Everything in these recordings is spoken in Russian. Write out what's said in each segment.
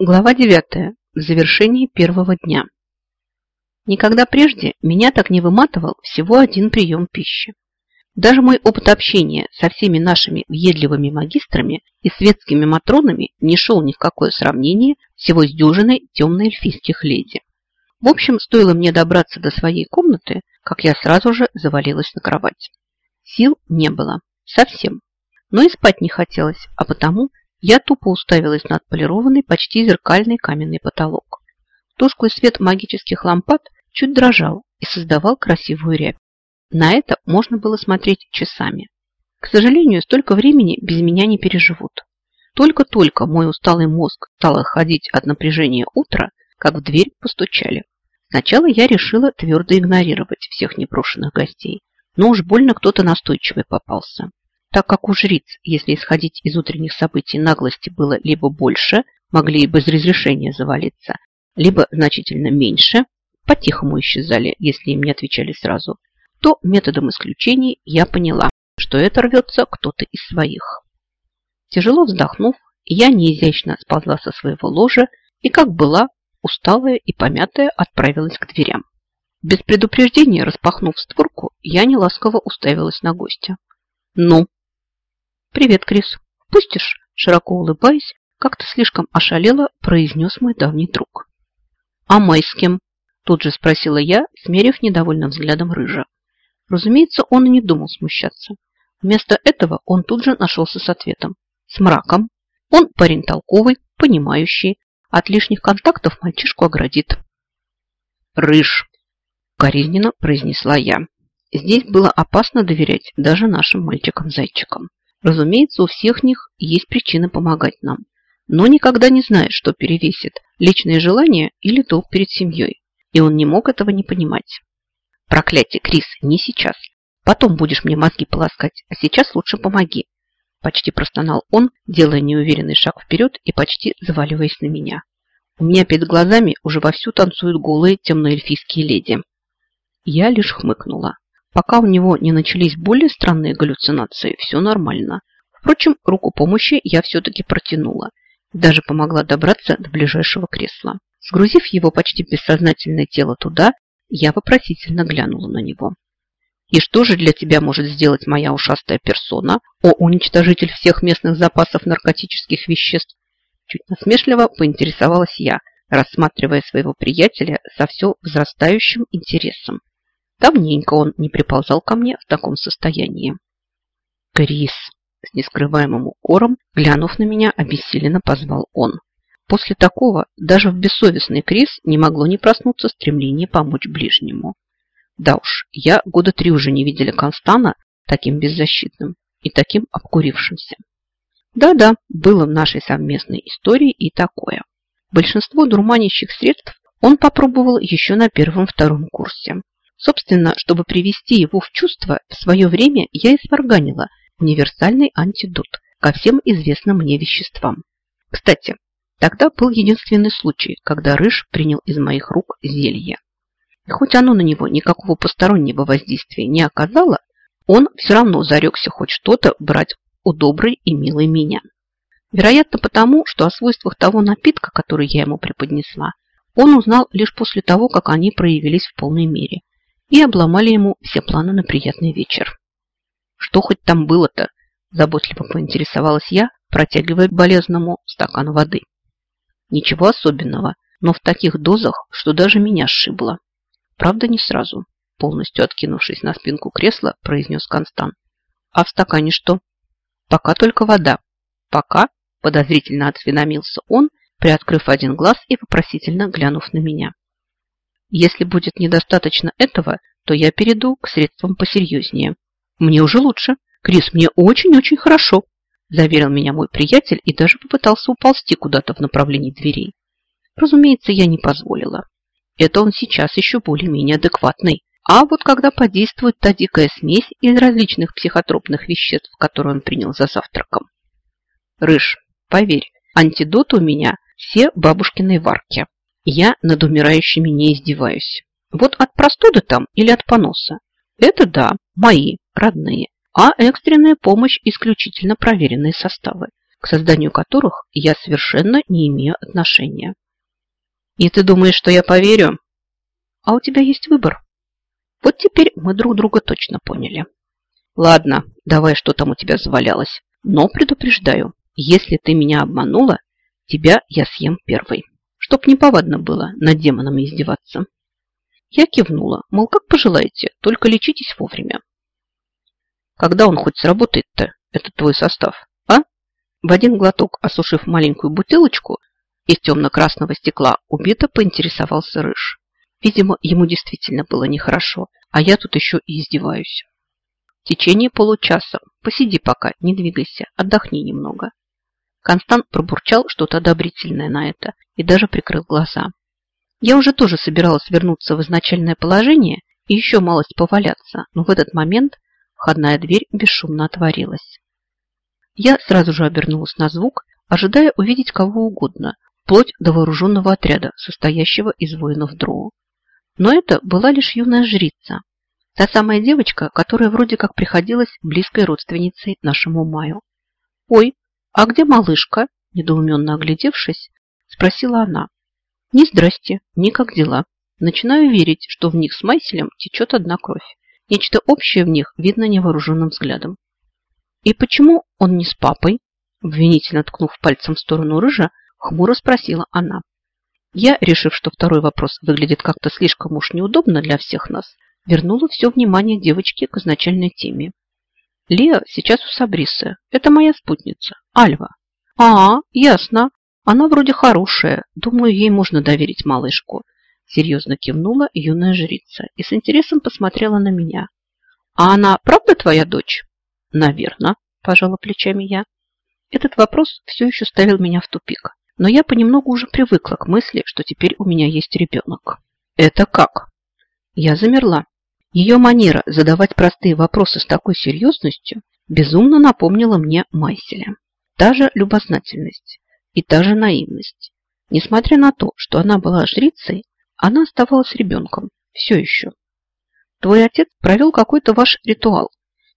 Глава 9. В завершении первого дня. Никогда прежде меня так не выматывал всего один прием пищи. Даже мой опыт общения со всеми нашими въедливыми магистрами и светскими матронами не шел ни в какое сравнение всего с дюжиной темно-эльфийских леди. В общем, стоило мне добраться до своей комнаты, как я сразу же завалилась на кровать. Сил не было. Совсем. Но и спать не хотелось, а потому я тупо уставилась на отполированный, почти зеркальный каменный потолок. Тусклый свет магических лампад чуть дрожал и создавал красивую рябь. На это можно было смотреть часами. К сожалению, столько времени без меня не переживут. Только-только мой усталый мозг стал ходить от напряжения утра, как в дверь постучали. Сначала я решила твердо игнорировать всех непрошенных гостей, но уж больно кто-то настойчивый попался. Так как у жриц, если исходить из утренних событий, наглости было либо больше, могли и без разрешения завалиться, либо значительно меньше, по-тихому исчезали, если им не отвечали сразу, то методом исключений я поняла, что это рвется кто-то из своих. Тяжело вздохнув, я неизящно сползла со своего ложа и, как была, усталая и помятая, отправилась к дверям. Без предупреждения, распахнув створку, я неласково уставилась на гостя. «Ну, «Привет, Крис. Пустишь?» Широко улыбаясь, как-то слишком ошалело произнес мой давний друг. «А Май с кем?» Тут же спросила я, смерив недовольным взглядом рыжа. Разумеется, он и не думал смущаться. Вместо этого он тут же нашелся с ответом. С мраком. Он парень толковый, понимающий. От лишних контактов мальчишку оградит. «Рыж!» – коризненно произнесла я. Здесь было опасно доверять даже нашим мальчикам-зайчикам. Разумеется, у всех них есть причина помогать нам. Но никогда не знаешь, что перевесит – личные желания или долг перед семьей. И он не мог этого не понимать. Проклятие, Крис, не сейчас. Потом будешь мне мозги полоскать, а сейчас лучше помоги. Почти простонал он, делая неуверенный шаг вперед и почти заваливаясь на меня. У меня перед глазами уже вовсю танцуют голые темноэльфийские леди. Я лишь хмыкнула. Пока у него не начались более странные галлюцинации, все нормально. Впрочем, руку помощи я все-таки протянула. Даже помогла добраться до ближайшего кресла. Сгрузив его почти бессознательное тело туда, я вопросительно глянула на него. «И что же для тебя может сделать моя ушастая персона, о уничтожитель всех местных запасов наркотических веществ?» Чуть насмешливо поинтересовалась я, рассматривая своего приятеля со все возрастающим интересом. Давненько он не приползал ко мне в таком состоянии. Крис, с нескрываемым укором, глянув на меня, обессиленно позвал он. После такого даже в бессовестный Крис не могло не проснуться стремление помочь ближнему. Да уж, я года три уже не видела Констана таким беззащитным и таким обкурившимся. Да-да, было в нашей совместной истории и такое. Большинство дурманящих средств он попробовал еще на первом-втором курсе. Собственно, чтобы привести его в чувство, в свое время я и универсальный антидот ко всем известным мне веществам. Кстати, тогда был единственный случай, когда Рыж принял из моих рук зелье. И хоть оно на него никакого постороннего воздействия не оказало, он все равно зарекся хоть что-то брать у доброй и милой меня. Вероятно, потому, что о свойствах того напитка, который я ему преподнесла, он узнал лишь после того, как они проявились в полной мере и обломали ему все планы на приятный вечер. Что хоть там было-то? Заботливо поинтересовалась я, протягивая болезному стакан воды. Ничего особенного, но в таких дозах, что даже меня сшибло. Правда, не сразу. Полностью откинувшись на спинку кресла, произнес Констан. А в стакане что? Пока только вода. Пока? Подозрительно осведомился он, приоткрыв один глаз и вопросительно глянув на меня. Если будет недостаточно этого, то я перейду к средствам посерьезнее. Мне уже лучше. Крис, мне очень-очень хорошо, заверил меня мой приятель и даже попытался уползти куда-то в направлении дверей. Разумеется, я не позволила. Это он сейчас еще более-менее адекватный. А вот когда подействует та дикая смесь из различных психотропных веществ, которые он принял за завтраком. Рыж, поверь, антидот у меня все бабушкиной варки. Я над умирающими не издеваюсь. Вот от простуды там или от поноса. Это да, мои, родные. А экстренная помощь исключительно проверенные составы. к созданию которых я совершенно не имею отношения. И ты думаешь, что я поверю? А у тебя есть выбор. Вот теперь мы друг друга точно поняли. Ладно, давай, что там у тебя завалялось. Но предупреждаю, если ты меня обманула, тебя я съем первой. Чтоб неповадно было над демоном издеваться. Я кивнула, мол, как пожелаете, только лечитесь вовремя. Когда он хоть сработает-то, этот твой состав, а? В один глоток, осушив маленькую бутылочку из темно-красного стекла, убито поинтересовался Рыж. Видимо, ему действительно было нехорошо, а я тут еще и издеваюсь. В течение получаса. Посиди пока, не двигайся, отдохни немного. Констант пробурчал что-то одобрительное на это и даже прикрыл глаза. Я уже тоже собиралась вернуться в изначальное положение и еще малость поваляться, но в этот момент входная дверь бесшумно отворилась. Я сразу же обернулась на звук, ожидая увидеть кого угодно, вплоть до вооруженного отряда, состоящего из воинов Дроу. Но это была лишь юная жрица, та самая девочка, которая вроде как приходилась близкой родственницей нашему Маю. «Ой, а где малышка?» – недоуменно оглядевшись, спросила она. Ни здрасте, ни как дела. Начинаю верить, что в них с Майселем течет одна кровь. Нечто общее в них видно невооруженным взглядом. И почему он не с папой? Обвинительно ткнув пальцем в сторону рыжа, хмуро спросила она. Я, решив, что второй вопрос выглядит как-то слишком уж неудобно для всех нас, вернула все внимание девочки к изначальной теме. Леа сейчас у Сабрисы. Это моя спутница, Альва. А, ясно. Она вроде хорошая. Думаю, ей можно доверить малышку. Серьезно кивнула юная жрица и с интересом посмотрела на меня. А она правда твоя дочь? Наверно, пожала плечами я. Этот вопрос все еще ставил меня в тупик. Но я понемногу уже привыкла к мысли, что теперь у меня есть ребенок. Это как? Я замерла. Ее манера задавать простые вопросы с такой серьезностью безумно напомнила мне Майселя. Та же любознательность, и та же наивность. Несмотря на то, что она была жрицей, она оставалась ребенком. Все еще. Твой отец провел какой-то ваш ритуал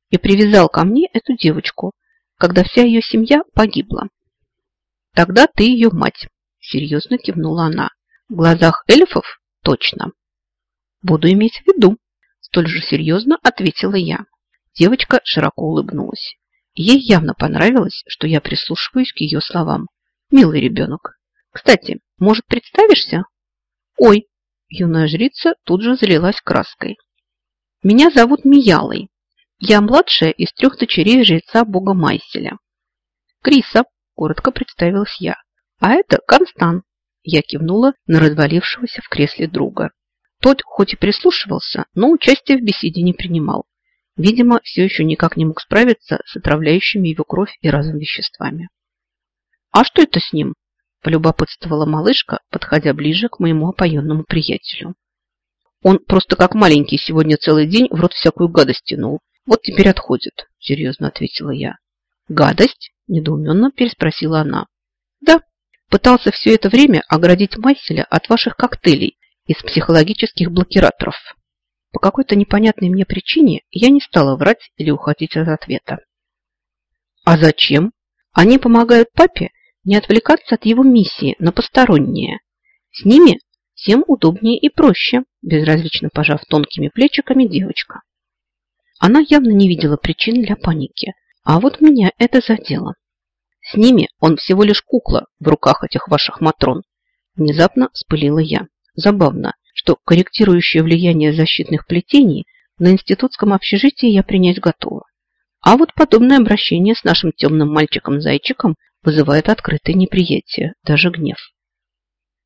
и привязал ко мне эту девочку, когда вся ее семья погибла. Тогда ты ее мать, серьезно кивнула она. В глазах эльфов точно. Буду иметь в виду, столь же серьезно ответила я. Девочка широко улыбнулась. Ей явно понравилось, что я прислушиваюсь к ее словам. Милый ребенок. Кстати, может, представишься? Ой, юная жрица тут же залилась краской. Меня зовут Миялой. Я младшая из трех дочерей жреца бога Майселя. Криса, коротко представилась я. А это Констан. Я кивнула на развалившегося в кресле друга. Тот хоть и прислушивался, но участия в беседе не принимал. Видимо, все еще никак не мог справиться с отравляющими его кровь и разум веществами. «А что это с ним?» – полюбопытствовала малышка, подходя ближе к моему опоенному приятелю. «Он просто как маленький сегодня целый день в рот всякую гадость тянул. Вот теперь отходит», – серьезно ответила я. «Гадость?» – недоуменно переспросила она. «Да, пытался все это время оградить Майселя от ваших коктейлей из психологических блокираторов. По какой-то непонятной мне причине я не стала врать или уходить от ответа. «А зачем? Они помогают папе не отвлекаться от его миссии на посторонние. С ними всем удобнее и проще, безразлично пожав тонкими плечиками девочка. Она явно не видела причин для паники, а вот меня это задело. С ними он всего лишь кукла в руках этих ваших матрон. Внезапно спылила я. Забавно, что корректирующее влияние защитных плетений на институтском общежитии я принять готова. А вот подобное обращение с нашим темным мальчиком-зайчиком вызывает открытое неприятие, даже гнев.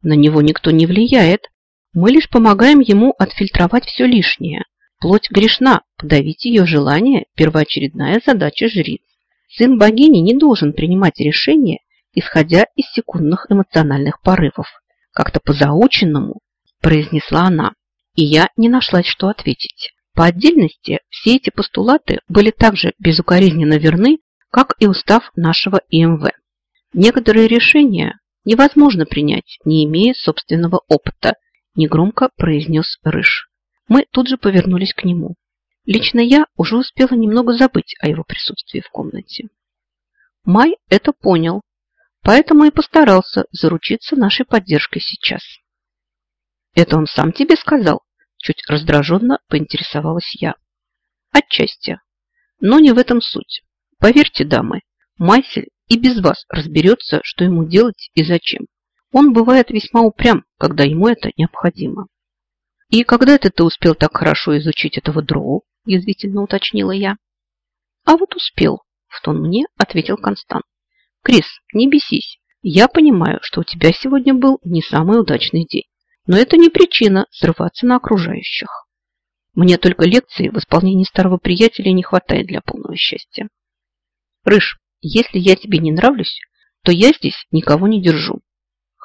На него никто не влияет. Мы лишь помогаем ему отфильтровать все лишнее. Плоть грешна, подавить ее желание – первоочередная задача жриц. Сын богини не должен принимать решения, исходя из секундных эмоциональных порывов. Как-то по заученному произнесла она, и я не нашлась, что ответить. По отдельности все эти постулаты были также безукоризненно верны, как и устав нашего ИМВ. Некоторые решения невозможно принять, не имея собственного опыта, негромко произнес Рыж. Мы тут же повернулись к нему. Лично я уже успела немного забыть о его присутствии в комнате. Май это понял, поэтому и постарался заручиться нашей поддержкой сейчас. Это он сам тебе сказал? Чуть раздраженно поинтересовалась я. Отчасти. Но не в этом суть. Поверьте, дамы, Майсель и без вас разберется, что ему делать и зачем. Он бывает весьма упрям, когда ему это необходимо. «И когда это ты успел так хорошо изучить этого дроу?» – язвительно уточнила я. «А вот успел», – в тон мне ответил Констант. «Крис, не бесись. Я понимаю, что у тебя сегодня был не самый удачный день. Но это не причина срываться на окружающих. Мне только лекции в исполнении старого приятеля не хватает для полного счастья. Рыж, если я тебе не нравлюсь, то я здесь никого не держу.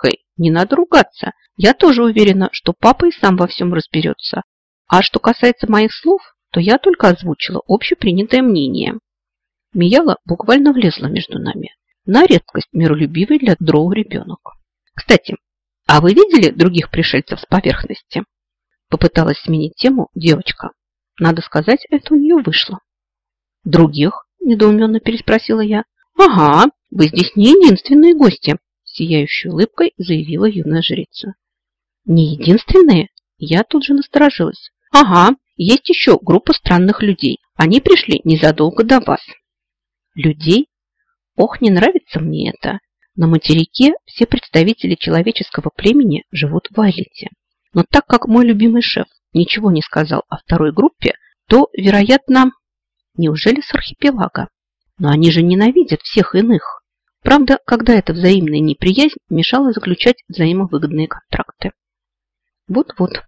Хей, не надо ругаться. Я тоже уверена, что папа и сам во всем разберется. А что касается моих слов, то я только озвучила общепринятое мнение. Мияла буквально влезла между нами. На редкость миролюбивый для дроу ребенок. Кстати, а вы видели других пришельцев с поверхности? Попыталась сменить тему девочка. Надо сказать, это у нее вышло. Других? Недоуменно переспросила я. Ага, вы здесь не единственные гости, сияющей улыбкой заявила юная жрица. Не единственные? Я тут же насторожилась. Ага, есть еще группа странных людей. Они пришли незадолго до вас. Людей? Ох, не нравится мне это. На материке все представители человеческого племени живут в Айлите. Но так как мой любимый шеф ничего не сказал о второй группе, то, вероятно, неужели с архипелага? Но они же ненавидят всех иных. Правда, когда эта взаимная неприязнь мешала заключать взаимовыгодные контракты. Вот-вот.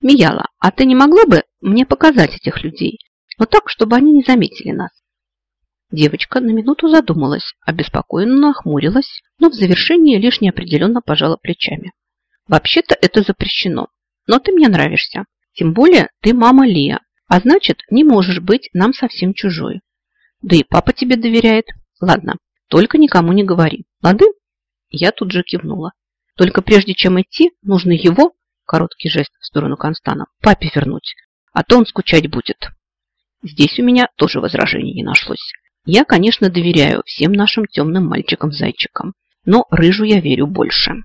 Мияла, а ты не могла бы мне показать этих людей? Но так, чтобы они не заметили нас. Девочка на минуту задумалась, обеспокоенно нахмурилась, но в завершении лишь неопределенно пожала плечами. Вообще-то это запрещено, но ты мне нравишься. Тем более ты мама Лия, а значит, не можешь быть нам совсем чужой. Да и папа тебе доверяет. Ладно, только никому не говори. Лады? Я тут же кивнула. Только прежде чем идти, нужно его Короткий жест в сторону Констана. Папе вернуть, а то он скучать будет. Здесь у меня тоже возражений не нашлось. Я, конечно, доверяю всем нашим темным мальчикам-зайчикам, но рыжу я верю больше.